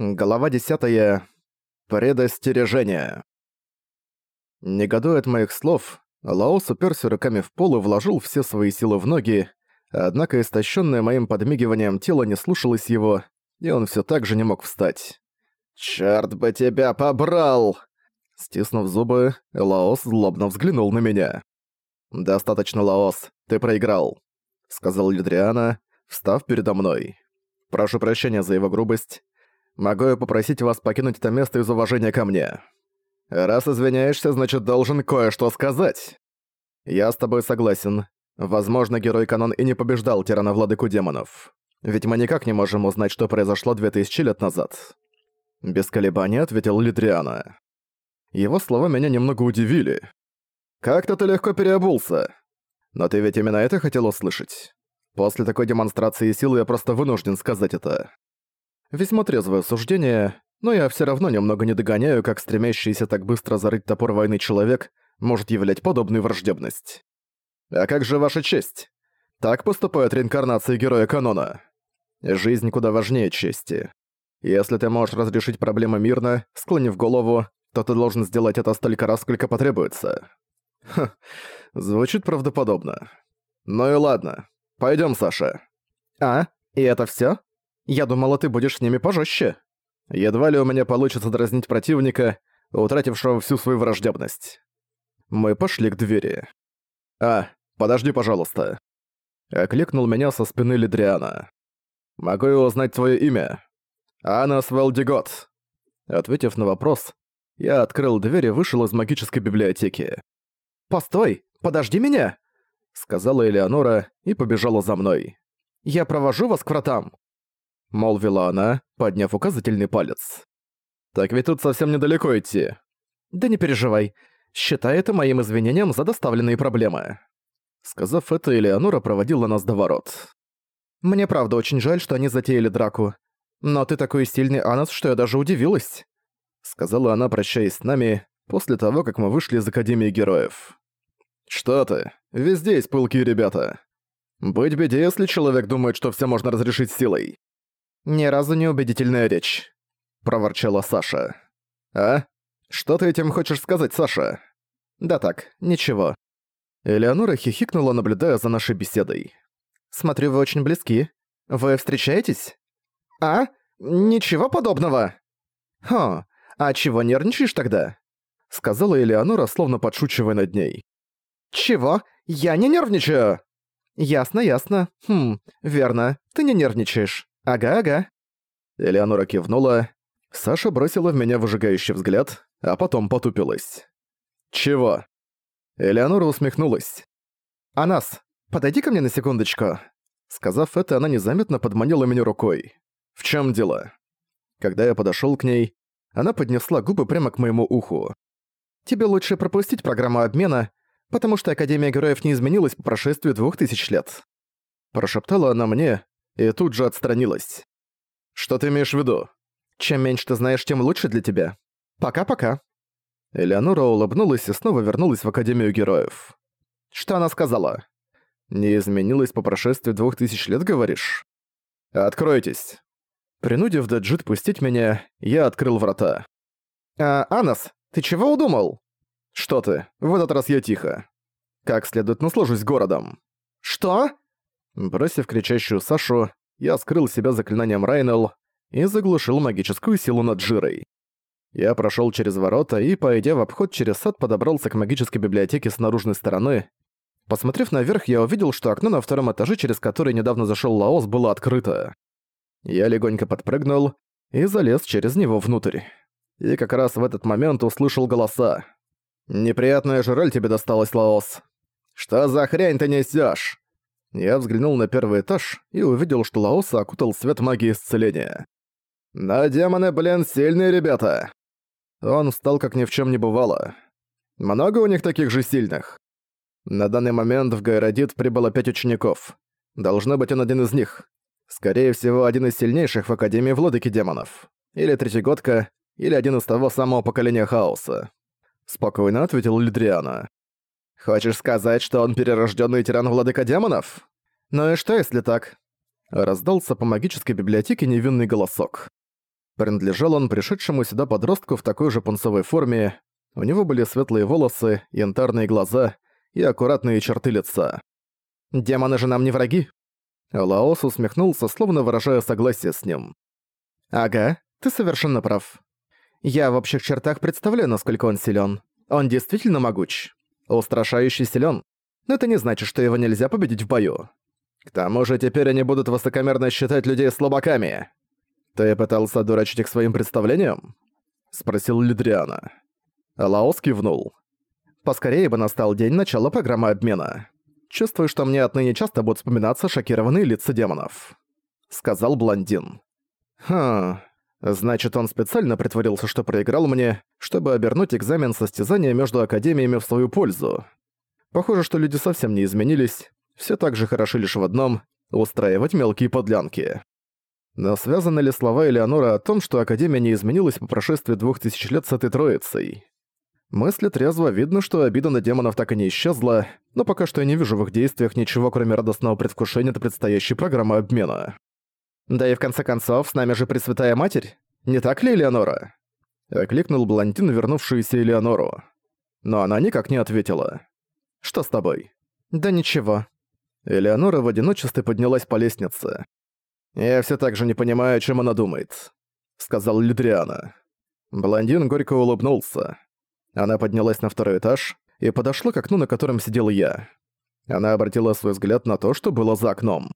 Глава 10. Предостережение. Негодуя от моих слов, Лаос уперся руками в пол и вложил все свои силы в ноги, однако истощенное моим подмигиванием тело не слушалось его, и он все так же не мог встать. «Чёрт бы тебя побрал!» Стиснув зубы, Лаос злобно взглянул на меня. «Достаточно, Лаос, ты проиграл», — сказал Лидриана, встав передо мной. «Прошу прощения за его грубость, Могу я попросить вас покинуть это место из уважения ко мне? Раз извиняешься, значит, должен кое-что сказать. Я с тобой согласен. Возможно, герой Канон и не побеждал тирана-владыку демонов. Ведь мы никак не можем узнать, что произошло 2000 лет назад. Без колебаний ответил Литриана. Его слова меня немного удивили. «Как-то ты легко переобулся. Но ты ведь именно это хотел услышать. После такой демонстрации силы я просто вынужден сказать это. Весьма трезвое суждение, но я все равно немного не догоняю, как стремящийся так быстро зарыть топор войны человек может являть подобную враждебность. А как же ваша честь? Так поступают реинкарнации героя канона. Жизнь куда важнее чести. Если ты можешь разрешить проблемы мирно, склонив голову, то ты должен сделать это столько раз, сколько потребуется. Ха, звучит правдоподобно. Ну и ладно. Пойдем, Саша. А? И это все? Я думала, ты будешь с ними пожестче. Едва ли у меня получится дразнить противника, утратившего всю свою враждебность. Мы пошли к двери. «А, подожди, пожалуйста». Окликнул меня со спины Лидриана. «Могу я узнать твое имя?» «Анас Валдигот». Ответив на вопрос, я открыл дверь и вышел из магической библиотеки. «Постой, подожди меня!» Сказала Элеонора и побежала за мной. «Я провожу вас к вратам!» — молвила она, подняв указательный палец. «Так ведь тут совсем недалеко идти». «Да не переживай. Считай это моим извинением за доставленные проблемы». Сказав это, Элеонора проводила нас до ворот. «Мне правда очень жаль, что они затеяли драку. Но ты такой сильный Анас, что я даже удивилась», — сказала она, прощаясь с нами, после того, как мы вышли из Академии Героев. «Что ты? Везде есть пылкие ребята. Быть беде, если человек думает, что все можно разрешить силой. «Ни разу не убедительная речь», — проворчала Саша. «А? Что ты этим хочешь сказать, Саша?» «Да так, ничего». Элеонора хихикнула, наблюдая за нашей беседой. «Смотрю, вы очень близки. Вы встречаетесь?» «А? Ничего подобного!» «Хо, а чего нервничаешь тогда?» Сказала Элеонора, словно подшучивая над ней. «Чего? Я не нервничаю!» «Ясно, ясно. Хм, верно, ты не нервничаешь. «Ага-ага». Элеонора кивнула. Саша бросила в меня выжигающий взгляд, а потом потупилась. «Чего?» Элеонора усмехнулась. «Анас, подойди ко мне на секундочку». Сказав это, она незаметно подманила меня рукой. «В чем дело?» Когда я подошел к ней, она поднесла губы прямо к моему уху. «Тебе лучше пропустить программу обмена, потому что Академия Героев не изменилась по прошествии двух тысяч лет». Прошептала она мне, и тут же отстранилась. «Что ты имеешь в виду? Чем меньше ты знаешь, тем лучше для тебя. Пока-пока». Элеонора улыбнулась и снова вернулась в Академию Героев. «Что она сказала?» «Не изменилась по прошествии двух тысяч лет, говоришь?» «Откройтесь». Принудив Даджит пустить меня, я открыл врата. «А, Анас, ты чего удумал?» «Что ты? В этот раз я тихо. Как следует наслажусь городом». «Что?» Бросив кричащую Сашу, я скрыл себя заклинанием Райнелл и заглушил магическую силу над Джирой. Я прошел через ворота и, пойдя в обход через сад, подобрался к магической библиотеке с наружной стороны. Посмотрев наверх, я увидел, что окно на втором этаже, через которое недавно зашел Лаос, было открыто. Я легонько подпрыгнул и залез через него внутрь. И как раз в этот момент услышал голоса. «Неприятная жираль тебе досталась, Лаос. Что за хрень ты несёшь? Я взглянул на первый этаж и увидел, что Лаоса окутал свет магии исцеления. «На демоны, блин, сильные ребята!» Он встал, как ни в чем не бывало. «Много у них таких же сильных?» На данный момент в Гайродит прибыло пять учеников. Должно быть он один из них. Скорее всего, один из сильнейших в Академии Владыки Демонов. Или третьегодка, или один из того самого поколения Хаоса. Спокойно ответил Лидриана. Хочешь сказать, что он перерожденный тиран владыка демонов? Ну и что, если так? Раздался по магической библиотеке невинный голосок. Принадлежал он пришедшему сюда подростку в такой же пунцовой форме. У него были светлые волосы, янтарные глаза и аккуратные черты лица. «Демоны же нам не враги?» Лаос усмехнулся, словно выражая согласие с ним. «Ага, ты совершенно прав. Я в общих чертах представляю, насколько он силен. Он действительно могуч. Устрашающе силен. Но это не значит, что его нельзя победить в бою. К тому же теперь они будут высокомерно считать людей слабаками. Ты пытался дурачить их своим представлением? Спросил Лидриана. Лаос кивнул. Поскорее бы настал день начала программы обмена. Чувствую, что мне отныне часто будут вспоминаться шокированные лица демонов. Сказал блондин. Хм, значит, он специально притворился, что проиграл мне, чтобы обернуть экзамен состязания между академиями в свою пользу. Похоже, что люди совсем не изменились, все так же хороши лишь в одном — устраивать мелкие подлянки. Но связаны ли слова Элеонора о том, что Академия не изменилась по прошествии двух тысяч лет с этой троицей? Мысли трезво видно, что обида на демонов так и не исчезла, но пока что я не вижу в их действиях ничего, кроме радостного предвкушения от предстоящей программы обмена. Да и в конце концов, с нами же Пресвятая Матерь, не так ли, Элеонора? Окликнул блондин, вернувшуюся Элеонору. Но она никак не ответила. «Что с тобой?» «Да ничего». Элеонора в одиночестве поднялась по лестнице. «Я все так же не понимаю, о чем она думает», — сказал Лидриана. Блондин горько улыбнулся. Она поднялась на второй этаж и подошла к окну, на котором сидел я. Она обратила свой взгляд на то, что было за окном.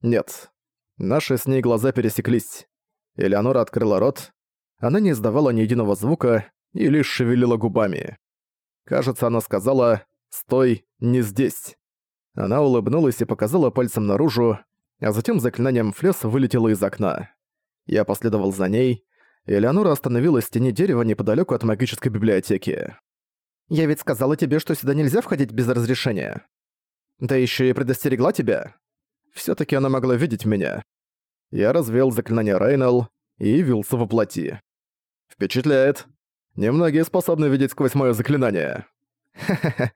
Нет. Наши с ней глаза пересеклись. Элеонора открыла рот. Она не издавала ни единого звука и лишь шевелила губами. Кажется, она сказала «Стой, не здесь». Она улыбнулась и показала пальцем наружу, а затем заклинанием флес вылетела из окна. Я последовал за ней, и Элеонора остановилась в тени дерева неподалеку от магической библиотеки. «Я ведь сказала тебе, что сюда нельзя входить без разрешения. Да еще и предостерегла тебя. Все таки она могла видеть меня. Я развеял заклинание Рейнал и явился во плоти. Впечатляет. Немногие способны видеть сквозь мое заклинание. Ха-ха-ха,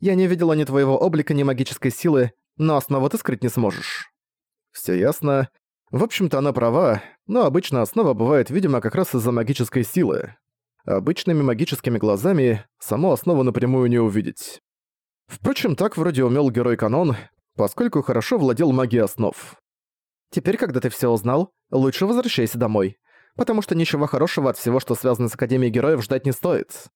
я не видела ни твоего облика, ни магической силы, но основу ты скрыть не сможешь. Все ясно. В общем-то, она права, но обычно основа бывает видима как раз из-за магической силы. Обычными магическими глазами саму основу напрямую не увидеть. Впрочем, так вроде умел герой Канон, поскольку хорошо владел магией основ. Теперь, когда ты все узнал, лучше возвращайся домой, потому что ничего хорошего от всего, что связано с Академией Героев, ждать не стоит.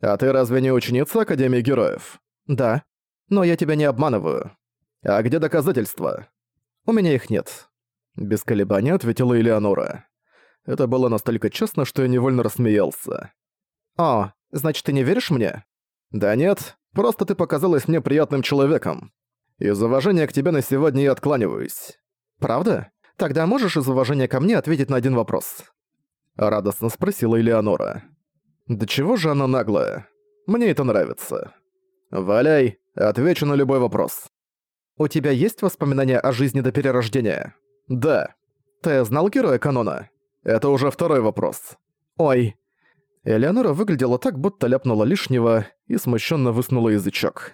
«А ты разве не ученица Академии Героев?» «Да. Но я тебя не обманываю. А где доказательства?» «У меня их нет». Без колебаний ответила Элеонора. Это было настолько честно, что я невольно рассмеялся. «О, значит, ты не веришь мне?» «Да нет, просто ты показалась мне приятным человеком. Из уважения к тебе на сегодня я откланиваюсь». «Правда? Тогда можешь из уважения ко мне ответить на один вопрос?» Радостно спросила Элеонора. Да чего же она наглая? Мне это нравится. Валяй, отвечу на любой вопрос. У тебя есть воспоминания о жизни до перерождения? Да. Ты знал героя канона? Это уже второй вопрос. Ой. Элеонора выглядела так, будто ляпнула лишнего и смущенно высунула язычок.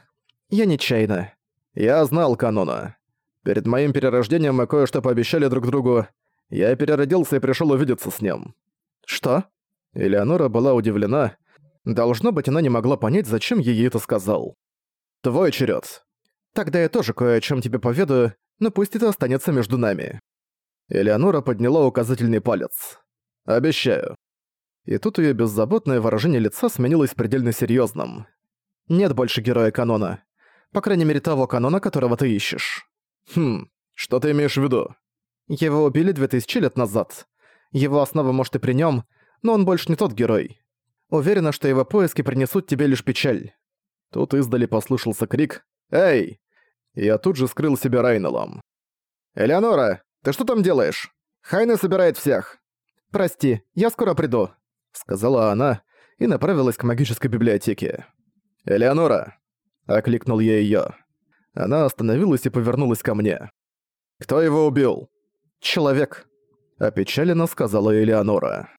Я нечаянно. Я знал канона. Перед моим перерождением мы кое-что пообещали друг другу. Я переродился и пришел увидеться с ним. Что? Элеонора была удивлена. Должно быть, она не могла понять, зачем ей это сказал. «Твой черед. Тогда я тоже кое о чем тебе поведаю, но пусть это останется между нами». Элеонора подняла указательный палец. «Обещаю». И тут ее беззаботное выражение лица сменилось предельно серьезным. «Нет больше героя канона. По крайней мере того канона, которого ты ищешь». «Хм, что ты имеешь в виду?» «Его убили 2000 лет назад. Его основа может и при нем, но он больше не тот герой. Уверена, что его поиски принесут тебе лишь печаль». Тут издали послышался крик «Эй!» Я тут же скрыл себя Райнелом. «Элеонора, ты что там делаешь? Хайна собирает всех!» «Прости, я скоро приду», — сказала она и направилась к магической библиотеке. «Элеонора!» — окликнул я её. Она остановилась и повернулась ко мне. «Кто его убил?» «Человек», — опечаленно сказала Элеонора.